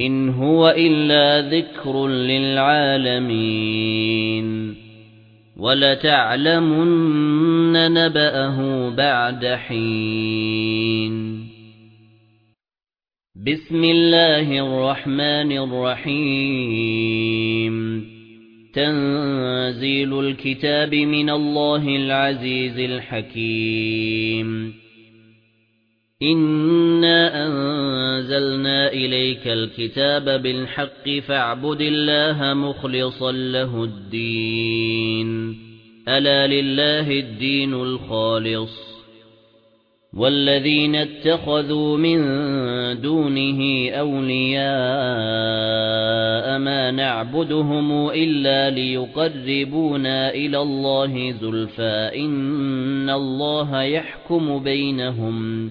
إن هو إلا ذكر للعالمين. ولتعلمن نبأه بعد حين. بسم الله الرحمن الرحيم. تنزيل الكتاب من الله العزيز الحكيم. إِنَّا أَنزَلْنَا إِلَيْكَ الْكِتَابَ بِالْحَقِّ فَاعْبُدِ اللَّهَ مُخْلِصًا لَّهُ الدِّينَ. أَلَا لِلَّهِ الدِّينُ الْخَالِصُ. وَالَّذِينَ اتَّخَذُوا مِن دُونِهِ أَوْلِيَاءَ مَا نَعْبُدُهُمْ إِلَّا لِيُقَرِّبُونَا إِلَى اللَّهِ زُلْفَىٰ إِنَّ اللَّهَ يَحْكُمُ بَيْنَهُمْ.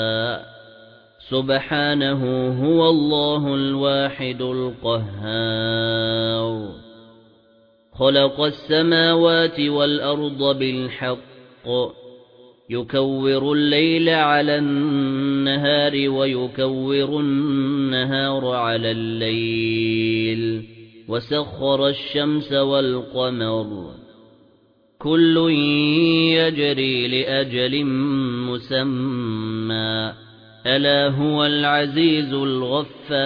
سُبْحَانَهُ هُوَ اللَّهُ الْوَاحِدُ الْقَهَّارُ. خَلَقَ السَّمَاوَاتِ وَالْأَرْضَ بِالْحَقِّ. يُكَوِّرُ اللَّيْلَ عَلَى النَّهَارِ وَيُكَوِّرُ النَّهَارَ عَلَى اللَّيْلِ. وَسَخَّرَ الشَّمْسَ وَالْقَمَرَ. كُلٌّ يَجْرِي لِأَجَلٍ مُّسَمًّى. ألا هو العزيز الغفار